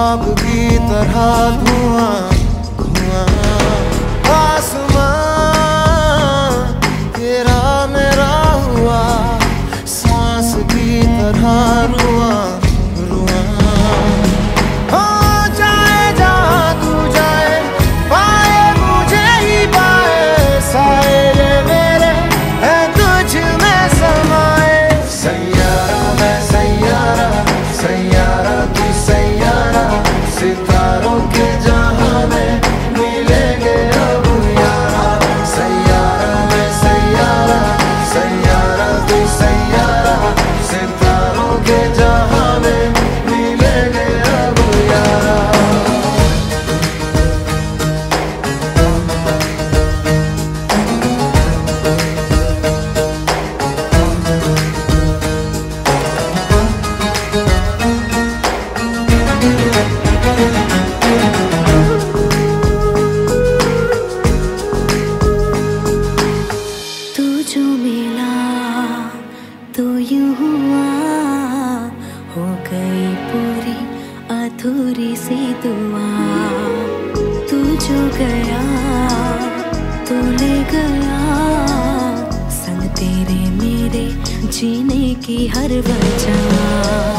आग की तरह धुआँ। तो यू हुआ, हो गई पूरी अधूरी सी दुआ। तू जो गया तो ले गया, संग तेरे मेरे जीने की हर वजह।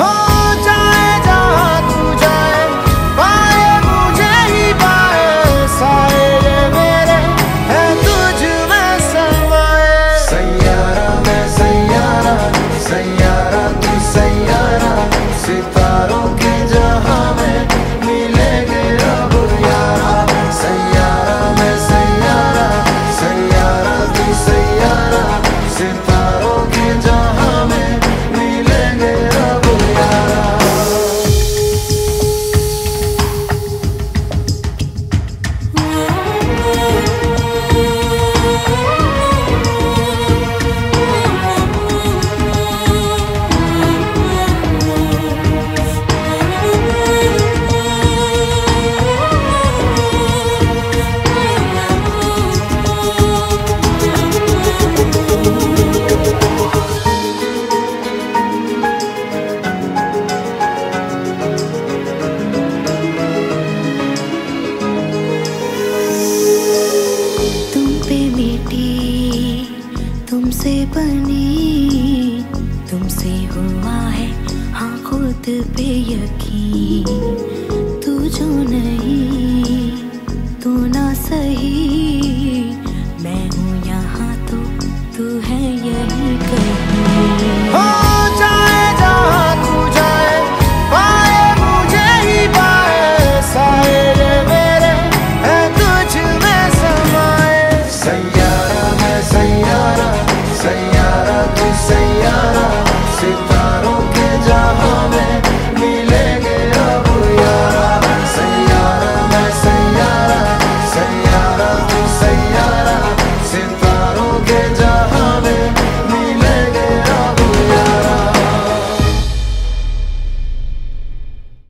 हो जाए जा। बनी। तुमसे हुआ है हाँ खुद पे यकीन। तू जो नहीं तू ना सही।